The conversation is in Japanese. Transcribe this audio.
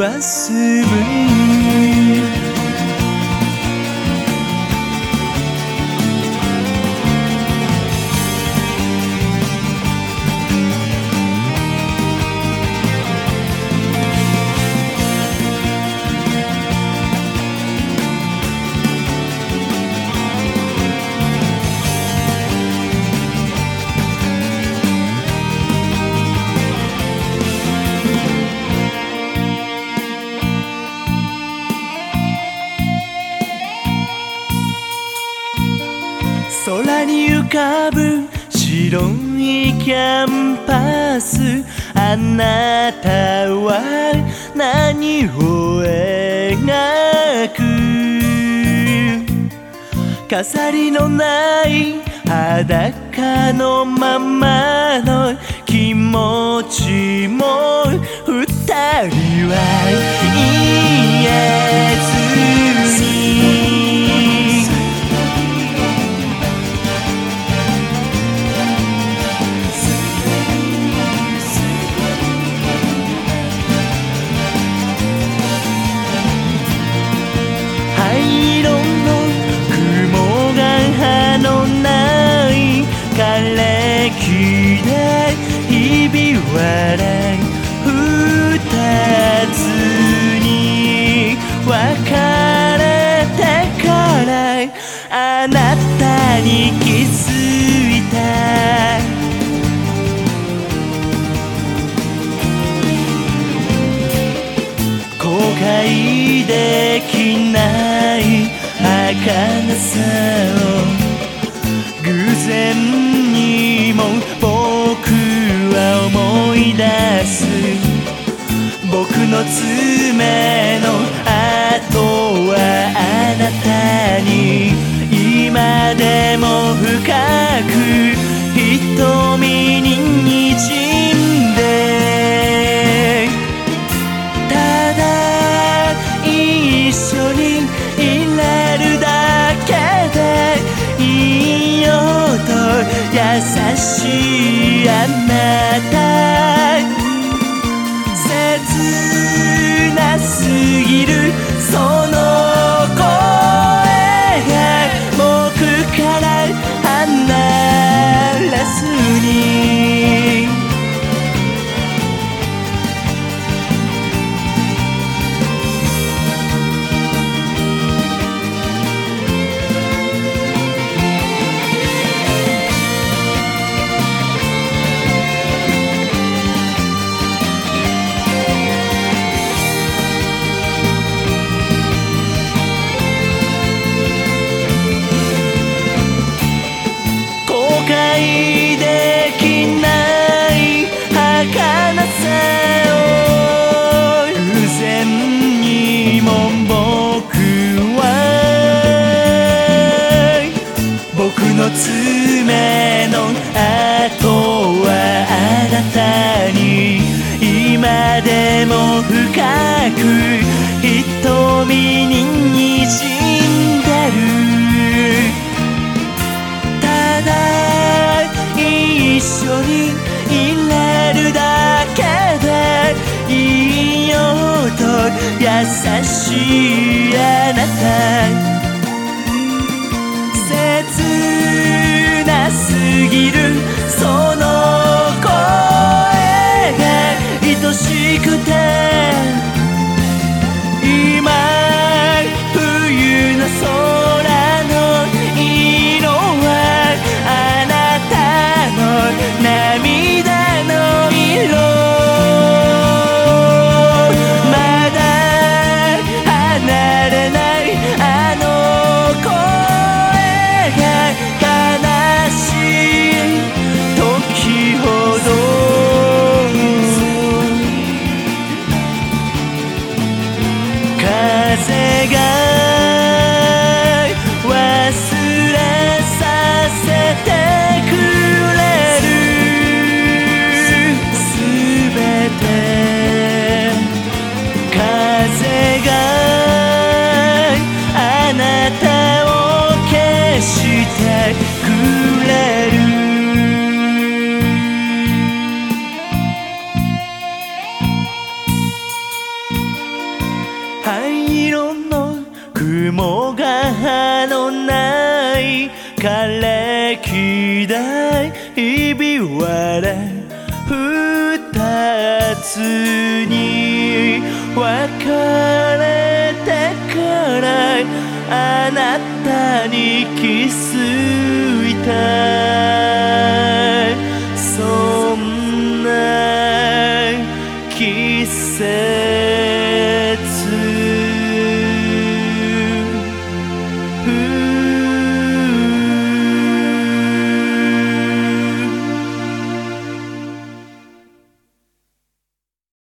はす空に浮かぶ白いキャンパス。あなたは何を描く？飾りのない裸のままの気持ちも二人はできない儚さを偶然にも僕は思い出す僕の爪の跡はあなたに今でも深く瞳にあなた爪の跡はあなたに今でも深く瞳に滲んでる。ただ一緒にいれるだけでいいよと優しいあなた。もがはのない枯れ木大ひび割れ二つに別れてからあなたに